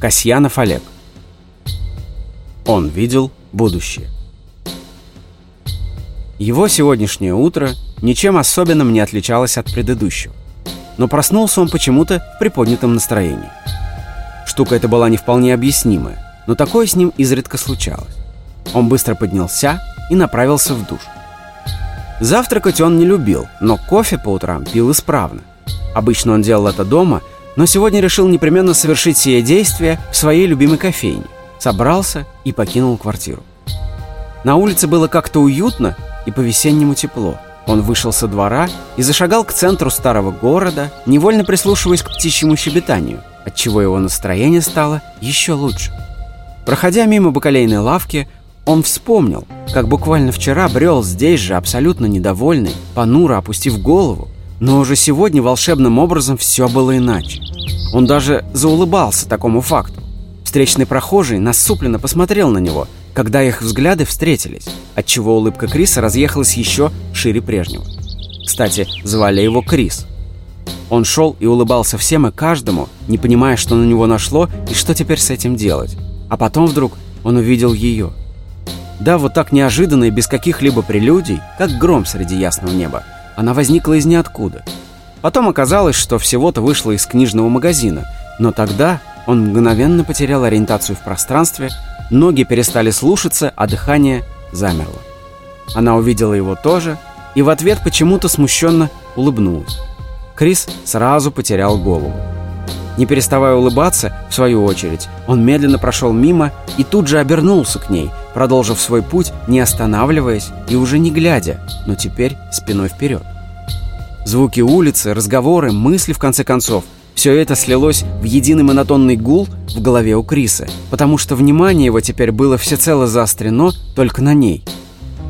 Касьянов Олег. Он видел будущее. Его сегодняшнее утро ничем особенным не отличалось от предыдущего. Но проснулся он почему-то в приподнятом настроении. Штука эта была не вполне объяснимая, но такое с ним изредка случалось. Он быстро поднялся и направился в душ. Завтракать он не любил, но кофе по утрам пил исправно. Обычно он делал это дома, но сегодня решил непременно совершить сие действие в своей любимой кофейне. Собрался и покинул квартиру. На улице было как-то уютно и по-весеннему тепло. Он вышел со двора и зашагал к центру старого города, невольно прислушиваясь к птичьему щебетанию, отчего его настроение стало еще лучше. Проходя мимо бакалейной лавки, он вспомнил, как буквально вчера брел здесь же, абсолютно недовольный, понуро опустив голову, но уже сегодня волшебным образом все было иначе. Он даже заулыбался такому факту. Встречный прохожий насупленно посмотрел на него, когда их взгляды встретились, отчего улыбка Криса разъехалась еще шире прежнего. Кстати, звали его Крис. Он шел и улыбался всем и каждому, не понимая, что на него нашло и что теперь с этим делать. А потом вдруг он увидел ее. Да, вот так неожиданно и без каких-либо прелюдий, как гром среди ясного неба, она возникла из ниоткуда. Потом оказалось, что всего-то вышла из книжного магазина, но тогда он мгновенно потерял ориентацию в пространстве, ноги перестали слушаться, а дыхание замерло. Она увидела его тоже и в ответ почему-то смущенно улыбнулась. Крис сразу потерял голову. Не переставая улыбаться, в свою очередь, он медленно прошел мимо и тут же обернулся к ней, продолжив свой путь, не останавливаясь и уже не глядя, но теперь спиной вперед. Звуки улицы, разговоры, мысли, в конце концов, все это слилось в единый монотонный гул в голове у Криса, потому что внимание его теперь было всецело заострено только на ней.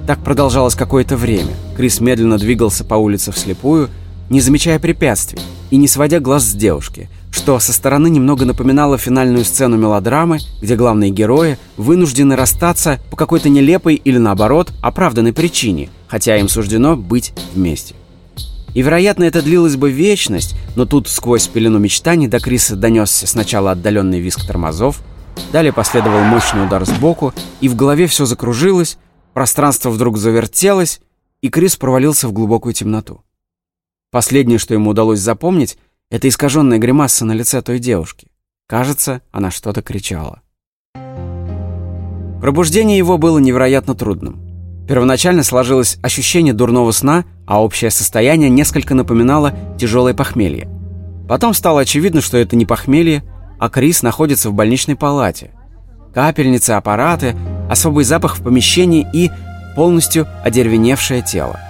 Так продолжалось какое-то время. Крис медленно двигался по улице вслепую, не замечая препятствий и не сводя глаз с девушки – что со стороны немного напоминало финальную сцену мелодрамы, где главные герои вынуждены расстаться по какой-то нелепой или наоборот оправданной причине, хотя им суждено быть вместе. И, вероятно, это длилось бы вечность, но тут сквозь пелену мечтаний до Криса донесся сначала отдаленный визг тормозов, далее последовал мощный удар сбоку, и в голове все закружилось, пространство вдруг завертелось, и Крис провалился в глубокую темноту. Последнее, что ему удалось запомнить, это искаженная гримаса на лице той девушки. Кажется, она что-то кричала. Пробуждение его было невероятно трудным. Первоначально сложилось ощущение дурного сна, а общее состояние несколько напоминало тяжелое похмелье. Потом стало очевидно, что это не похмелье, а Крис находится в больничной палате. Капельницы, аппараты, особый запах в помещении и полностью одервеневшее тело.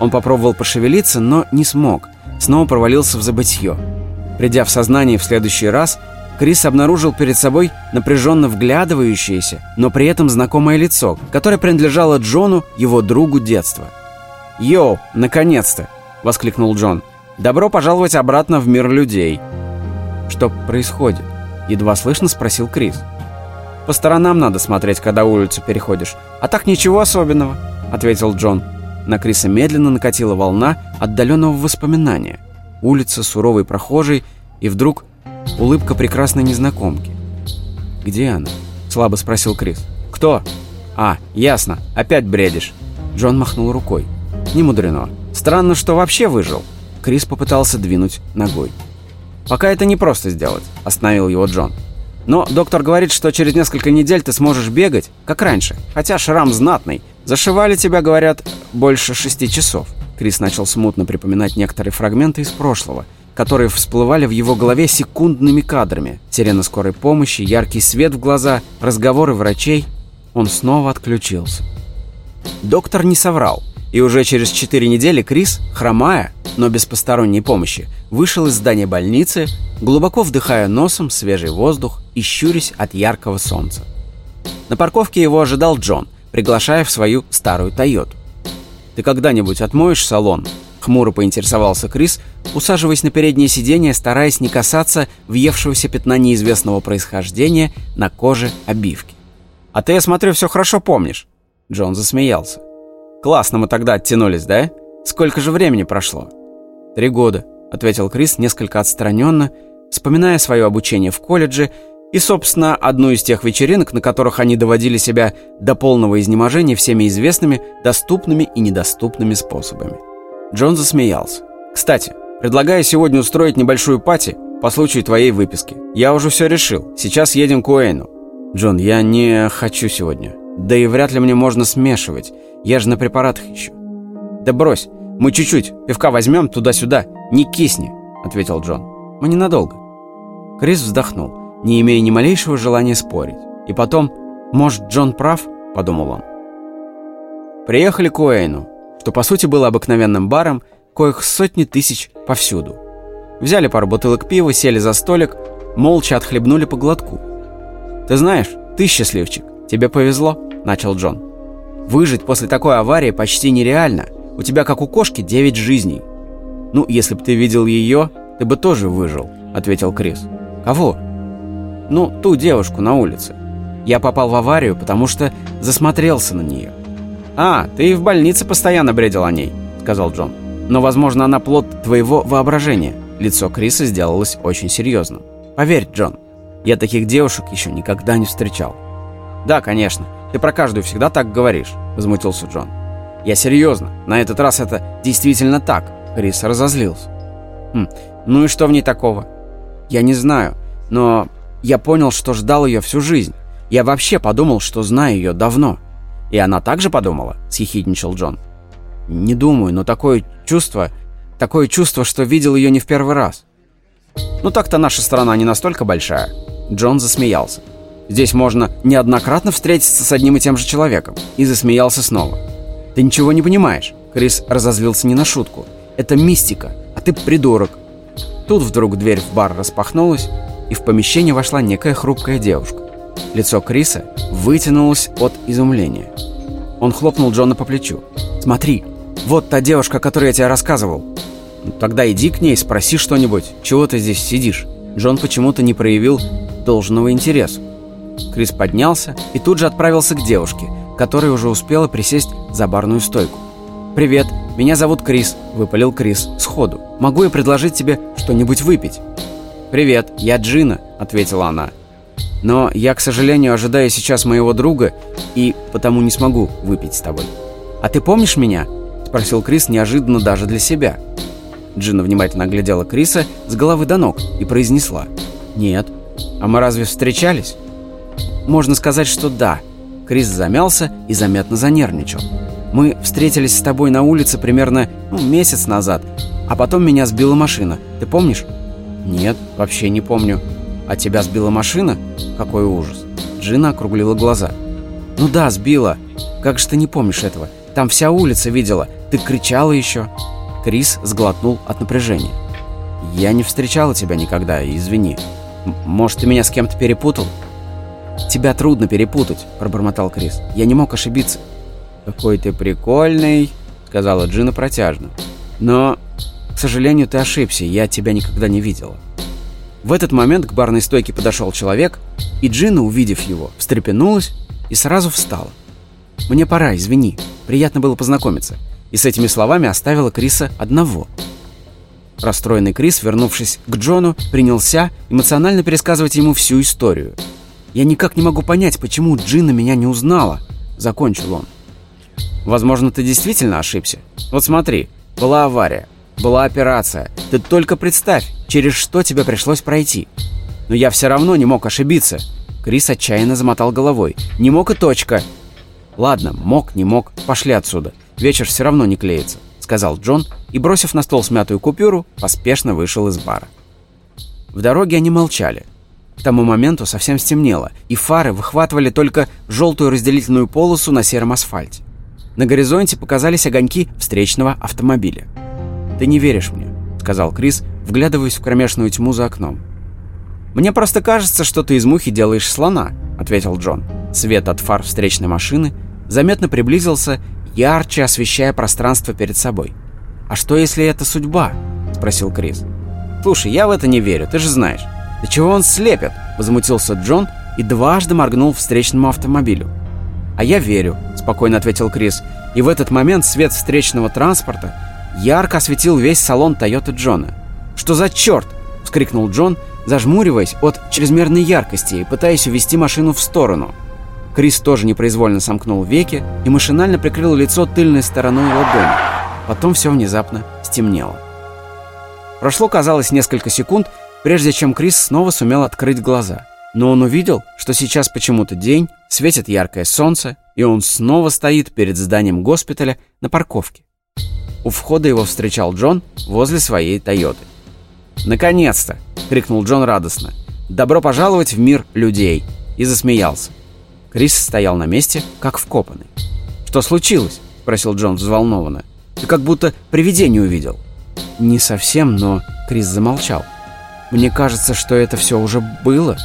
Он попробовал пошевелиться, но не смог – снова провалился в забытье. Придя в сознание в следующий раз, Крис обнаружил перед собой напряженно вглядывающееся, но при этом знакомое лицо, которое принадлежало Джону, его другу детства. «Йоу, наконец-то!» — воскликнул Джон. «Добро пожаловать обратно в мир людей!» «Что происходит?» — едва слышно спросил Крис. «По сторонам надо смотреть, когда улицу переходишь. А так ничего особенного», — ответил Джон. На Криса медленно накатила волна отдаленного воспоминания. Улица, суровый прохожий, и вдруг улыбка прекрасной незнакомки. «Где она?» — слабо спросил Крис. «Кто?» «А, ясно, опять бредишь». Джон махнул рукой. «Не мудрено. Странно, что вообще выжил». Крис попытался двинуть ногой. «Пока это не просто сделать», — остановил его Джон. «Но доктор говорит, что через несколько недель ты сможешь бегать, как раньше, хотя шрам знатный, Зашивали тебя, говорят, больше шести часов. Крис начал смутно припоминать некоторые фрагменты из прошлого, которые всплывали в его голове секундными кадрами. Сирена скорой помощи, яркий свет в глаза, разговоры врачей. Он снова отключился. Доктор не соврал. И уже через четыре недели Крис, хромая, но без посторонней помощи, вышел из здания больницы, глубоко вдыхая носом свежий воздух и щурясь от яркого солнца. На парковке его ожидал Джон – приглашая в свою старую «Тойоту». «Ты когда-нибудь отмоешь салон?» — хмуро поинтересовался Крис, усаживаясь на переднее сиденье, стараясь не касаться въевшегося пятна неизвестного происхождения на коже обивки. «А ты, я смотрю, все хорошо помнишь». Джон засмеялся. «Классно мы тогда оттянулись, да? Сколько же времени прошло?» «Три года», — ответил Крис несколько отстраненно, вспоминая свое обучение в колледже И, собственно, одну из тех вечеринок, на которых они доводили себя до полного изнеможения всеми известными, доступными и недоступными способами. Джон засмеялся. «Кстати, предлагаю сегодня устроить небольшую пати по случаю твоей выписки. Я уже все решил. Сейчас едем к Уэйну». «Джон, я не хочу сегодня. Да и вряд ли мне можно смешивать. Я же на препаратах еще». «Да брось. Мы чуть-чуть. Пивка возьмем туда-сюда. Не кисни», — ответил Джон. «Мы ненадолго». Крис вздохнул не имея ни малейшего желания спорить. И потом, может, Джон прав, подумал он. Приехали к Уэйну, что по сути было обыкновенным баром, коих сотни тысяч повсюду. Взяли пару бутылок пива, сели за столик, молча отхлебнули по глотку. «Ты знаешь, ты счастливчик, тебе повезло», — начал Джон. «Выжить после такой аварии почти нереально. У тебя, как у кошки, девять жизней». «Ну, если бы ты видел ее, ты бы тоже выжил», — ответил Крис. «Кого?» Ну, ту девушку на улице. Я попал в аварию, потому что засмотрелся на нее. «А, ты и в больнице постоянно бредил о ней», — сказал Джон. «Но, возможно, она плод твоего воображения». Лицо Криса сделалось очень серьезным. «Поверь, Джон, я таких девушек еще никогда не встречал». «Да, конечно. Ты про каждую всегда так говоришь», — возмутился Джон. «Я серьезно. На этот раз это действительно так». Крис разозлился. «Хм, ну и что в ней такого?» «Я не знаю, но я понял, что ждал ее всю жизнь. Я вообще подумал, что знаю ее давно. И она также подумала, съехидничал Джон. Не думаю, но такое чувство, такое чувство, что видел ее не в первый раз. Ну так-то наша страна не настолько большая. Джон засмеялся. Здесь можно неоднократно встретиться с одним и тем же человеком. И засмеялся снова. Ты ничего не понимаешь. Крис разозлился не на шутку. Это мистика, а ты придурок. Тут вдруг дверь в бар распахнулась, и в помещение вошла некая хрупкая девушка. Лицо Криса вытянулось от изумления. Он хлопнул Джона по плечу. «Смотри, вот та девушка, о которой я тебе рассказывал». «Ну, «Тогда иди к ней, спроси что-нибудь. Чего ты здесь сидишь?» Джон почему-то не проявил должного интереса. Крис поднялся и тут же отправился к девушке, которая уже успела присесть за барную стойку. «Привет, меня зовут Крис», — выпалил Крис сходу. «Могу я предложить тебе что-нибудь выпить?» «Привет, я Джина», — ответила она. «Но я, к сожалению, ожидаю сейчас моего друга и потому не смогу выпить с тобой». «А ты помнишь меня?» — спросил Крис неожиданно даже для себя. Джина внимательно оглядела Криса с головы до ног и произнесла. «Нет. А мы разве встречались?» «Можно сказать, что да». Крис замялся и заметно занервничал. «Мы встретились с тобой на улице примерно ну, месяц назад, а потом меня сбила машина. Ты помнишь?» «Нет, вообще не помню. А тебя сбила машина? Какой ужас!» Джина округлила глаза. «Ну да, сбила. Как же ты не помнишь этого? Там вся улица видела. Ты кричала еще». Крис сглотнул от напряжения. «Я не встречала тебя никогда, извини. Может, ты меня с кем-то перепутал?» «Тебя трудно перепутать», — пробормотал Крис. «Я не мог ошибиться». «Какой ты прикольный», — сказала Джина протяжно. «Но к сожалению, ты ошибся, я тебя никогда не видела». В этот момент к барной стойке подошел человек, и Джина, увидев его, встрепенулась и сразу встала. «Мне пора, извини. Приятно было познакомиться». И с этими словами оставила Криса одного. Расстроенный Крис, вернувшись к Джону, принялся эмоционально пересказывать ему всю историю. «Я никак не могу понять, почему Джина меня не узнала», — закончил он. «Возможно, ты действительно ошибся. Вот смотри, была авария. Была операция. Ты только представь, через что тебе пришлось пройти. Но я все равно не мог ошибиться. Крис отчаянно замотал головой. Не мог и точка. Ладно, мог, не мог, пошли отсюда. Вечер все равно не клеится, сказал Джон и, бросив на стол смятую купюру, поспешно вышел из бара. В дороге они молчали. К тому моменту совсем стемнело, и фары выхватывали только желтую разделительную полосу на сером асфальте. На горизонте показались огоньки встречного автомобиля. «Ты не веришь мне», — сказал Крис, вглядываясь в кромешную тьму за окном. «Мне просто кажется, что ты из мухи делаешь слона», — ответил Джон. Свет от фар встречной машины заметно приблизился, ярче освещая пространство перед собой. «А что, если это судьба?» — спросил Крис. «Слушай, я в это не верю, ты же знаешь». «Да чего он слепит?» — возмутился Джон и дважды моргнул встречному автомобилю. «А я верю», — спокойно ответил Крис. И в этот момент свет встречного транспорта ярко осветил весь салон Тойоты Джона. «Что за черт?» — вскрикнул Джон зажмуриваясь от чрезмерной яркости и пытаясь увести машину в сторону. Крис тоже непроизвольно сомкнул веки и машинально прикрыл лицо тыльной стороной ладони. Потом все внезапно стемнело. Прошло, казалось, несколько секунд, прежде чем Крис снова сумел открыть глаза. Но он увидел, что сейчас почему-то день, светит яркое солнце, и он снова стоит перед зданием госпиталя на парковке. У входа его встречал Джон возле своей «Тойоты». «Наконец-то!» — крикнул Джон радостно. «Добро пожаловать в мир людей!» и засмеялся. Крис стоял на месте, как вкопанный. «Что случилось?» — спросил Джон взволнованно. «Ты как будто привидение увидел». «Не совсем, но...» — Крис замолчал. «Мне кажется, что это все уже было».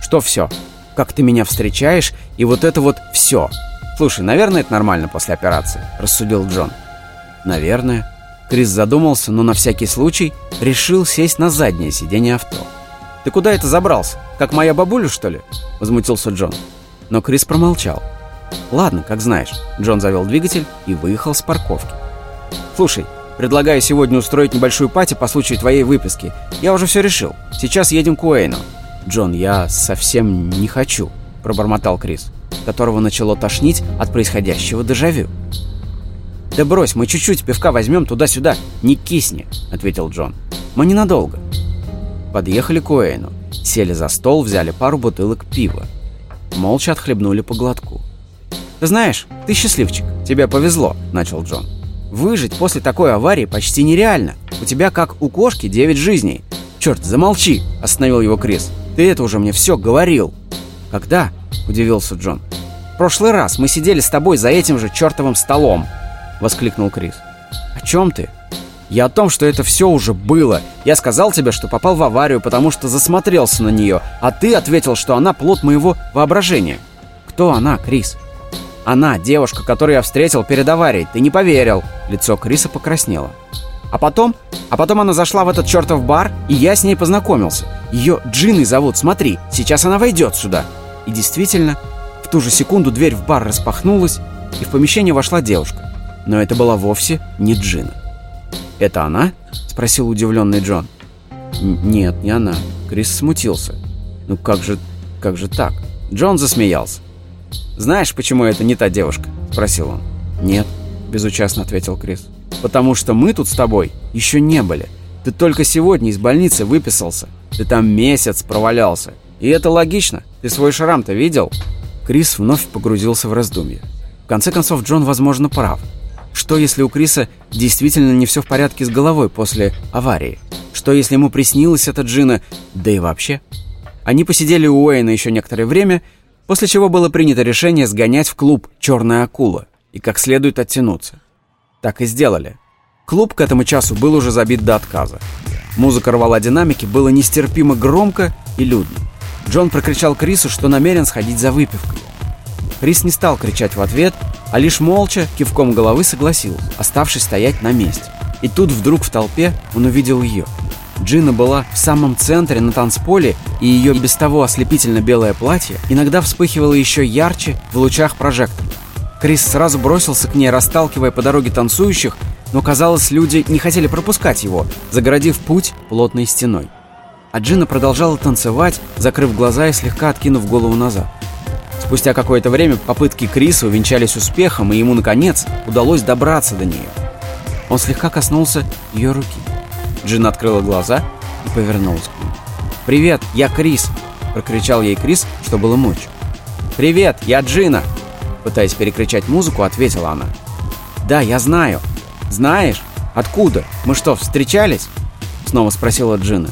«Что все?» «Как ты меня встречаешь, и вот это вот все». «Слушай, наверное, это нормально после операции», — рассудил Джон. «Наверное». Крис задумался, но на всякий случай решил сесть на заднее сиденье авто. «Ты куда это забрался? Как моя бабуля, что ли?» — возмутился Джон. Но Крис промолчал. «Ладно, как знаешь». Джон завел двигатель и выехал с парковки. «Слушай, предлагаю сегодня устроить небольшую пати по случаю твоей выписки. Я уже все решил. Сейчас едем к Уэйну». «Джон, я совсем не хочу», — пробормотал Крис, которого начало тошнить от происходящего дежавю. «Да брось, мы чуть-чуть пивка возьмем туда-сюда, не кисни», — ответил Джон. «Мы ненадолго». Подъехали к Уэйну, сели за стол, взяли пару бутылок пива молча отхлебнули по глотку. «Ты знаешь, ты счастливчик, тебе повезло», — начал Джон. «Выжить после такой аварии почти нереально. У тебя, как у кошки, девять жизней». «Черт, замолчи!» — остановил его Крис. «Ты это уже мне все говорил». «Когда?» — удивился Джон. «В прошлый раз мы сидели с тобой за этим же чертовым столом», — воскликнул Крис. «О чем ты?» Я о том, что это все уже было. Я сказал тебе, что попал в аварию, потому что засмотрелся на нее, а ты ответил, что она плод моего воображения. Кто она, Крис? Она, девушка, которую я встретил перед аварией. Ты не поверил. Лицо Криса покраснело. А потом? А потом она зашла в этот чертов бар, и я с ней познакомился. Ее Джиной зовут, смотри, сейчас она войдет сюда. И действительно, в ту же секунду дверь в бар распахнулась, и в помещение вошла девушка. Но это была вовсе не Джина. «Это она?» — спросил удивленный Джон. «Нет, не она». Крис смутился. «Ну как же, как же так?» Джон засмеялся. «Знаешь, почему это не та девушка?» — спросил он. «Нет», — безучастно ответил Крис. «Потому что мы тут с тобой еще не были. Ты только сегодня из больницы выписался. Ты там месяц провалялся. И это логично. Ты свой шрам-то видел?» Крис вновь погрузился в раздумья. В конце концов, Джон, возможно, прав. Что, если у Криса действительно не все в порядке с головой после аварии? Что, если ему приснилось это Джина? Да и вообще. Они посидели у Уэйна еще некоторое время, после чего было принято решение сгонять в клуб «Черная акула» и как следует оттянуться. Так и сделали. Клуб к этому часу был уже забит до отказа. Музыка рвала динамики, было нестерпимо громко и людно. Джон прокричал Крису, что намерен сходить за выпивкой. Крис не стал кричать в ответ, а лишь молча, кивком головы согласился, оставшись стоять на месте. И тут вдруг в толпе он увидел ее. Джина была в самом центре на танцполе, и ее без того ослепительно белое платье иногда вспыхивало еще ярче в лучах прожектора. Крис сразу бросился к ней, расталкивая по дороге танцующих, но, казалось, люди не хотели пропускать его, загородив путь плотной стеной. А Джина продолжала танцевать, закрыв глаза и слегка откинув голову назад. Спустя какое-то время попытки Криса увенчались успехом, и ему, наконец, удалось добраться до нее. Он слегка коснулся ее руки. Джин открыла глаза и повернулась к нему. «Привет, я Крис!» – прокричал ей Крис, что было мочь. «Привет, я Джина!» Пытаясь перекричать музыку, ответила она. «Да, я знаю. Знаешь? Откуда? Мы что, встречались?» Снова спросила Джина.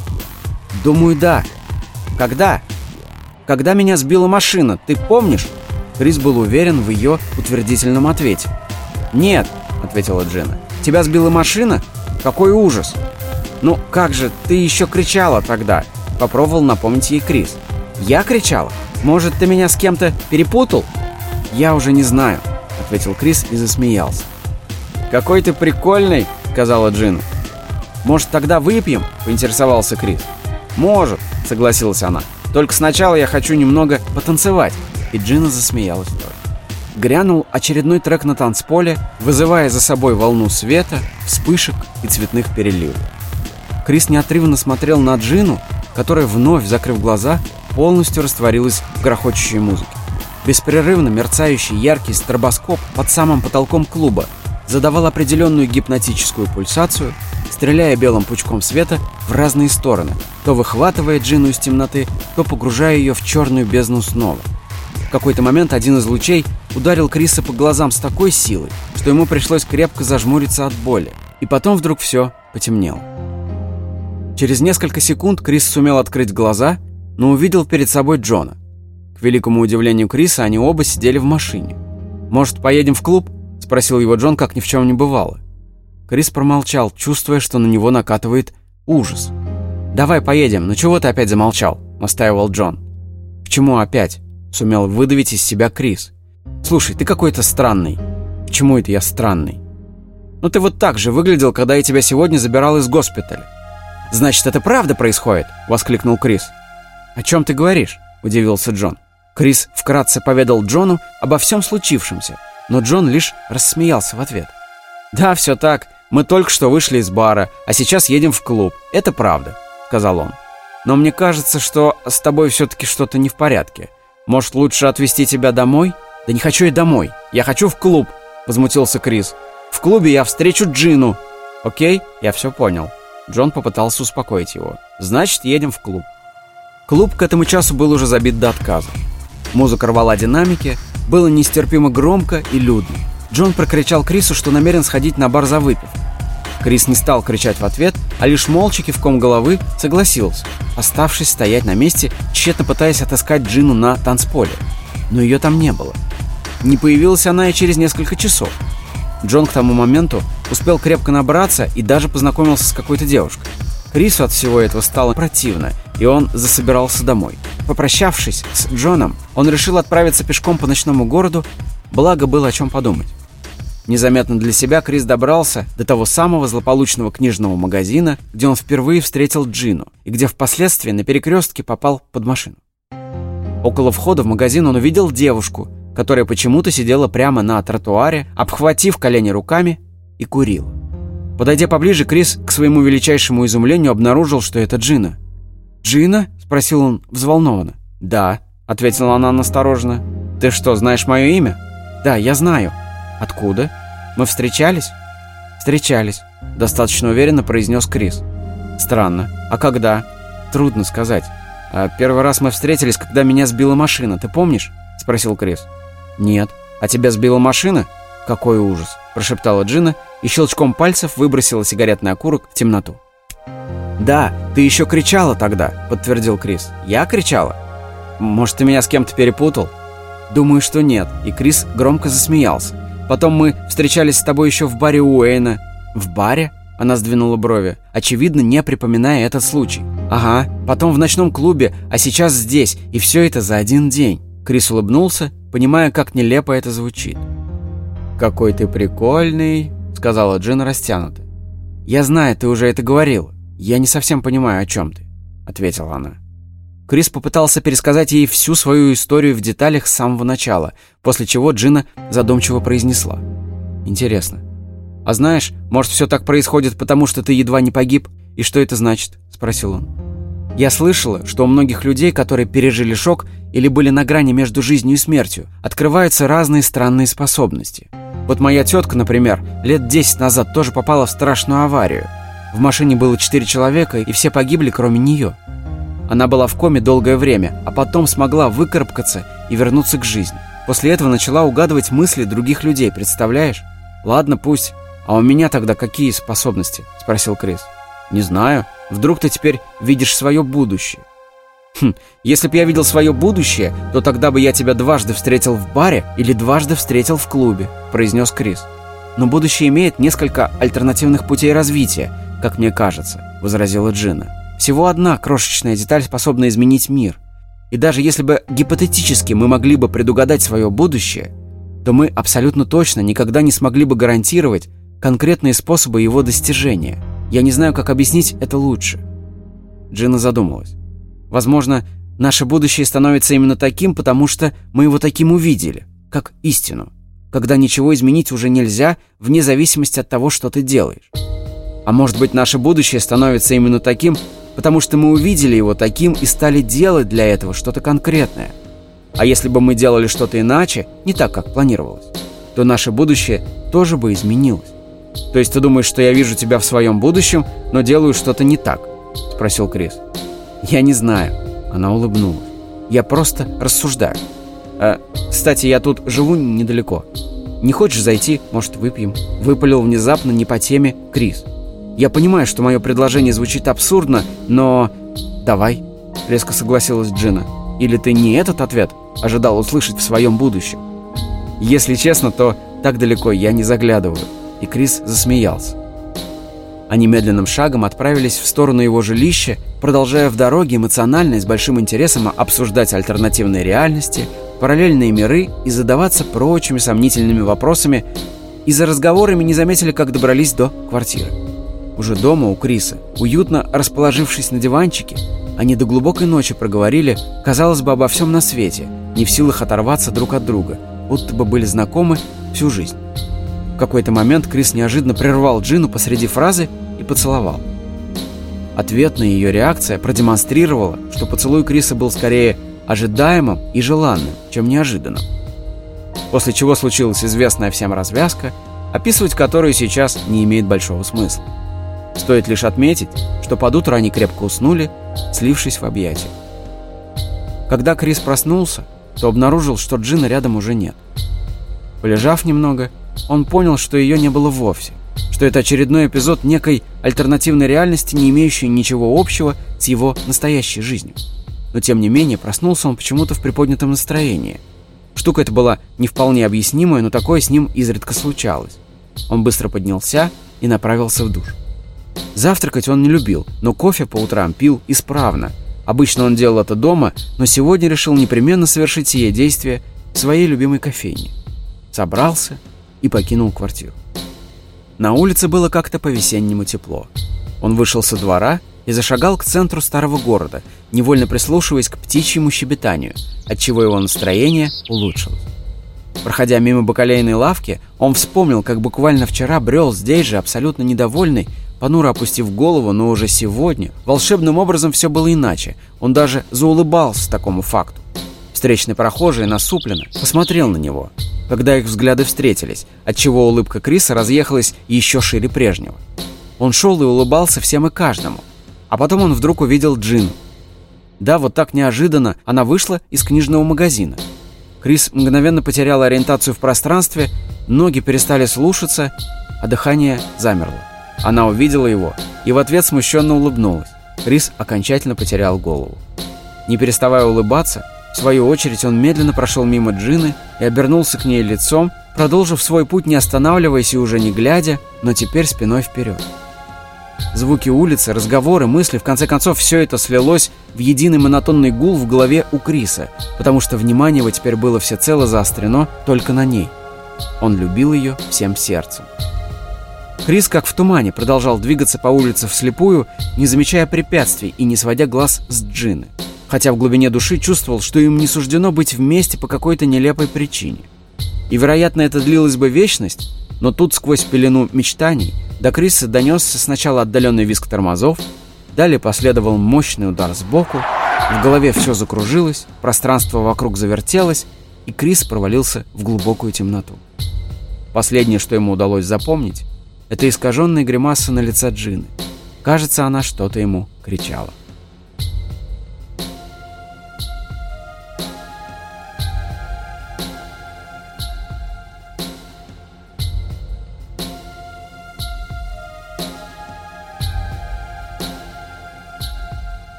«Думаю, да. Когда?» когда меня сбила машина, ты помнишь?» Крис был уверен в ее утвердительном ответе. «Нет», — ответила Джина. «Тебя сбила машина? Какой ужас!» «Ну, как же, ты еще кричала тогда!» Попробовал напомнить ей Крис. «Я кричала? Может, ты меня с кем-то перепутал?» «Я уже не знаю», — ответил Крис и засмеялся. «Какой ты прикольный!» — сказала Джина. «Может, тогда выпьем?» — поинтересовался Крис. «Может», — согласилась она. Только сначала я хочу немного потанцевать». И Джина засмеялась тоже. Грянул очередной трек на танцполе, вызывая за собой волну света, вспышек и цветных переливов. Крис неотрывно смотрел на Джину, которая, вновь закрыв глаза, полностью растворилась в грохочущей музыке. Беспрерывно мерцающий яркий стробоскоп под самым потолком клуба задавал определенную гипнотическую пульсацию, стреляя белым пучком света в разные стороны, то выхватывая Джину из темноты, то погружая ее в черную бездну снова. В какой-то момент один из лучей ударил Криса по глазам с такой силой, что ему пришлось крепко зажмуриться от боли. И потом вдруг все потемнело. Через несколько секунд Крис сумел открыть глаза, но увидел перед собой Джона. К великому удивлению Криса, они оба сидели в машине. «Может, поедем в клуб?» – спросил его Джон, как ни в чем не бывало. Крис промолчал, чувствуя, что на него накатывает ужас. «Давай поедем, ну чего ты опять замолчал?» – настаивал Джон. «Почему опять?» – сумел выдавить из себя Крис. «Слушай, ты какой-то странный». «Почему это я странный?» «Ну ты вот так же выглядел, когда я тебя сегодня забирал из госпиталя». «Значит, это правда происходит?» – воскликнул Крис. «О чем ты говоришь?» – удивился Джон. Крис вкратце поведал Джону обо всем случившемся, но Джон лишь рассмеялся в ответ. «Да, все так. Мы только что вышли из бара, а сейчас едем в клуб. Это правда», — сказал он. «Но мне кажется, что с тобой все-таки что-то не в порядке. Может, лучше отвезти тебя домой?» «Да не хочу я домой. Я хочу в клуб», — возмутился Крис. «В клубе я встречу Джину». «Окей, я все понял». Джон попытался успокоить его. «Значит, едем в клуб». Клуб к этому часу был уже забит до отказа. Музыка рвала динамики, было нестерпимо громко и людно. Джон прокричал Крису, что намерен сходить на бар за выпив. Крис не стал кричать в ответ, а лишь молча кивком головы согласился, оставшись стоять на месте, тщетно пытаясь отыскать Джину на танцполе. Но ее там не было. Не появилась она и через несколько часов. Джон к тому моменту успел крепко набраться и даже познакомился с какой-то девушкой. Крису от всего этого стало противно, и он засобирался домой. Попрощавшись с Джоном, он решил отправиться пешком по ночному городу, благо было о чем подумать. Незаметно для себя Крис добрался до того самого злополучного книжного магазина, где он впервые встретил Джину и где впоследствии на перекрестке попал под машину. Около входа в магазин он увидел девушку, которая почему-то сидела прямо на тротуаре, обхватив колени руками и курила. Подойдя поближе, Крис к своему величайшему изумлению обнаружил, что это Джина. «Джина?» – спросил он взволнованно. «Да», – ответила она настороженно. «Ты что, знаешь мое имя?» «Да, я знаю». «Откуда? Мы встречались?» «Встречались», – достаточно уверенно произнес Крис. «Странно. А когда?» «Трудно сказать. А первый раз мы встретились, когда меня сбила машина. Ты помнишь?» – спросил Крис. «Нет. А тебя сбила машина?» «Какой ужас!» – прошептала Джина и щелчком пальцев выбросила сигаретный окурок в темноту. «Да, ты еще кричала тогда», — подтвердил Крис. «Я кричала? Может, ты меня с кем-то перепутал?» «Думаю, что нет», и Крис громко засмеялся. «Потом мы встречались с тобой еще в баре Уэйна». «В баре?» — она сдвинула брови, очевидно, не припоминая этот случай. «Ага, потом в ночном клубе, а сейчас здесь, и все это за один день». Крис улыбнулся, понимая, как нелепо это звучит. «Какой ты прикольный», — сказала Джин растянуто. «Я знаю, ты уже это говорила. Я не совсем понимаю, о чем ты», — ответила она. Крис попытался пересказать ей всю свою историю в деталях с самого начала, после чего Джина задумчиво произнесла. «Интересно. А знаешь, может, все так происходит, потому что ты едва не погиб? И что это значит?» — спросил он. «Я слышала, что у многих людей, которые пережили шок или были на грани между жизнью и смертью, открываются разные странные способности. Вот моя тетка, например, лет 10 назад тоже попала в страшную аварию. В машине было 4 человека, и все погибли, кроме нее. Она была в коме долгое время, а потом смогла выкарабкаться и вернуться к жизни. После этого начала угадывать мысли других людей, представляешь? Ладно, пусть. А у меня тогда какие способности? Спросил Крис. Не знаю. Вдруг ты теперь видишь свое будущее. Хм, если бы я видел свое будущее, то тогда бы я тебя дважды встретил в баре или дважды встретил в клубе», — произнес Крис. «Но будущее имеет несколько альтернативных путей развития, как мне кажется», — возразила Джина. «Всего одна крошечная деталь способна изменить мир. И даже если бы гипотетически мы могли бы предугадать свое будущее, то мы абсолютно точно никогда не смогли бы гарантировать конкретные способы его достижения. Я не знаю, как объяснить это лучше». Джина задумалась. Возможно, наше будущее становится именно таким, потому что мы его таким увидели, как истину, когда ничего изменить уже нельзя, вне зависимости от того, что ты делаешь. А может быть, наше будущее становится именно таким, потому что мы увидели его таким и стали делать для этого что-то конкретное. А если бы мы делали что-то иначе, не так, как планировалось, то наше будущее тоже бы изменилось. То есть ты думаешь, что я вижу тебя в своем будущем, но делаю что-то не так? Спросил Крис. Я не знаю. Она улыбнулась. Я просто рассуждаю. А, кстати, я тут живу недалеко. Не хочешь зайти? Может, выпьем? Выпалил внезапно не по теме Крис. Я понимаю, что мое предложение звучит абсурдно, но... Давай, резко согласилась Джина. Или ты не этот ответ ожидал услышать в своем будущем? Если честно, то так далеко я не заглядываю. И Крис засмеялся. Они медленным шагом отправились в сторону его жилища, продолжая в дороге эмоционально и с большим интересом обсуждать альтернативные реальности, параллельные миры и задаваться прочими сомнительными вопросами, и за разговорами не заметили, как добрались до квартиры. Уже дома у Криса, уютно расположившись на диванчике, они до глубокой ночи проговорили, казалось бы, обо всем на свете, не в силах оторваться друг от друга, будто бы были знакомы всю жизнь. В какой-то момент Крис неожиданно прервал Джину посреди фразы и поцеловал. Ответная ее реакция продемонстрировала, что поцелуй Криса был скорее ожидаемым и желанным, чем неожиданным. После чего случилась известная всем развязка, описывать которую сейчас не имеет большого смысла. Стоит лишь отметить, что под утро они крепко уснули, слившись в объятиях. Когда Крис проснулся, то обнаружил, что Джина рядом уже нет. Полежав немного, он понял, что ее не было вовсе, что это очередной эпизод некой альтернативной реальности, не имеющей ничего общего с его настоящей жизнью. Но тем не менее проснулся он почему-то в приподнятом настроении. Штука эта была не вполне объяснимая, но такое с ним изредка случалось. Он быстро поднялся и направился в душ. Завтракать он не любил, но кофе по утрам пил исправно. Обычно он делал это дома, но сегодня решил непременно совершить сие действие в своей любимой кофейне. Собрался и покинул квартиру. На улице было как-то по-весеннему тепло. Он вышел со двора и зашагал к центру старого города, невольно прислушиваясь к птичьему щебетанию, отчего его настроение улучшилось. Проходя мимо бакалейной лавки, он вспомнил, как буквально вчера брел здесь же, абсолютно недовольный, понуро опустив голову, но уже сегодня волшебным образом все было иначе. Он даже заулыбался такому факту. Встречный прохожий насупленно посмотрел на него, когда их взгляды встретились, отчего улыбка Криса разъехалась еще шире прежнего. Он шел и улыбался всем и каждому. А потом он вдруг увидел Джину. Да, вот так неожиданно она вышла из книжного магазина. Крис мгновенно потерял ориентацию в пространстве, ноги перестали слушаться, а дыхание замерло. Она увидела его и в ответ смущенно улыбнулась. Крис окончательно потерял голову. Не переставая улыбаться, в свою очередь он медленно прошел мимо Джины и обернулся к ней лицом, продолжив свой путь не останавливаясь и уже не глядя, но теперь спиной вперед. Звуки улицы, разговоры, мысли, в конце концов, все это слилось в единый монотонный гул в голове у Криса, потому что внимание его теперь было всецело заострено только на ней. Он любил ее всем сердцем. Крис, как в тумане, продолжал двигаться по улице вслепую, не замечая препятствий и не сводя глаз с Джины. Хотя в глубине души чувствовал, что им не суждено быть вместе по какой-то нелепой причине. И, вероятно, это длилась бы вечность, но тут сквозь пелену мечтаний до Криса донесся сначала отдаленный визг тормозов, далее последовал мощный удар сбоку, в голове все закружилось, пространство вокруг завертелось, и Крис провалился в глубокую темноту. Последнее, что ему удалось запомнить, это искаженная гримаса на лице Джины. Кажется, она что-то ему кричала.